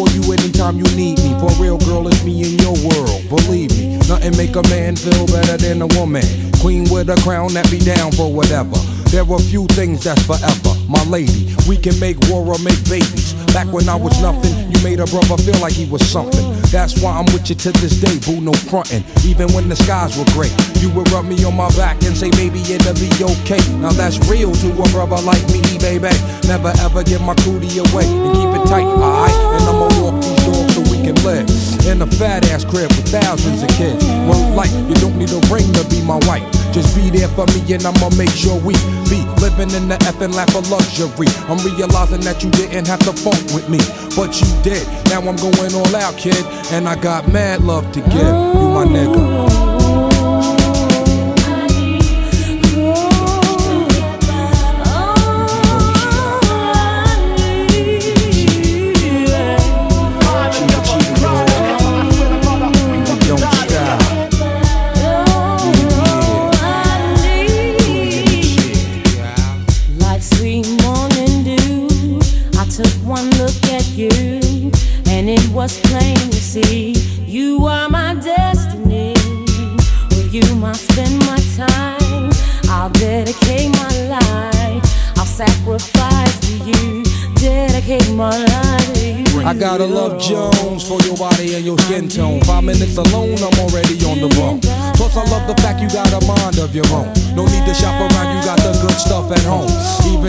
for you anytime you need me. For real, girl, it's me in your world. Believe me, nothing make a man feel better than a woman. Queen with a crown that be down for whatever. There are few things that's forever. My lady, we can make war or make babies. Back when I was nothing, you made a brother feel like he was something. That's why I'm with you to this day, boo, no frontin'. Even when the skies were gray, you would rub me on my back and say, baby, it'll be okay. Now that's real to a brother like me, baby. Never ever give my cootie away and keep it tight, alright? Live in a fat ass crib with thousands of kids. Word like you don't need a ring to be my wife. Just be there for me and I'ma make sure we be living in the effing lap of luxury. I'm realizing that you didn't have to funk with me, but you did. Now I'm going all out, kid, and I got mad love to give. You my nigga. Morning dew, I took one look at you, and it was plain to see you are my destiny. With you, I spend my time. I'll dedicate my life. I'll sacrifice to you, dedicate my life to you. I gotta love Jones for your body and your skin tone. Five minutes alone, I'm already on the bone. Plus, I love the fact you got a mind of your own. No need to shop around, you got the good stuff at home.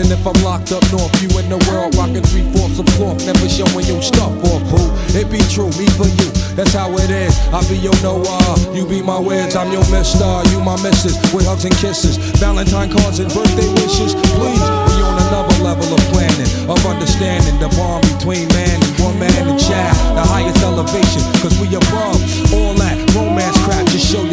Even if I'm locked up north, you in the world rocking three fourths of cloth, never showing your stuff or boo. It be true, me for you, that's how it is. I be your Noah, you be my Wiz, I'm your Mister, you my Missus, with hugs and kisses, Valentine cards and birthday wishes. Please, we on another level of planning, of understanding the bond between man and woman and child, the highest elevation, cause we above all that romance crap, just show your